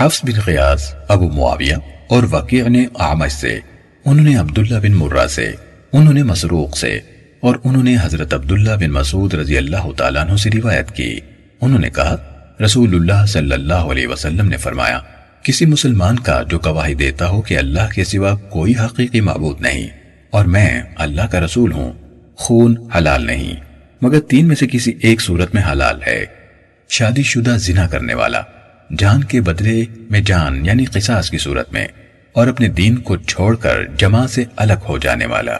حفظ بن قیاس ابو معاویہ اور وقیع نے عامش سے، انہوں نے عبداللہ بن مرہ سے، انہوں نے مسروق سے اور انہوں نے حضرت عبداللہ بن مسعود رضی اللہ تعالیٰ عنہ سے روایت کی۔ انہوں نے کہا رسول اللہ صلی اللہ علیہ وسلم نے فرمایا، کسی مسلمان کا جو گواہی دیتا ہو کہ اللہ کے سوا کوئی حقیقی معبود نہیں اور میں اللہ کا رسول ہوں، خون حلال نہیں، مگر تین میں سے کسی ایک صورت میں حلال ہے، شادی شدہ ذنا کرنے والا۔ جان کے بدلے میں جان یعنی قصاص کی صورت میں اور اپنے دین کو چھوڑ کر جماع سے الگ ہو جانے والا۔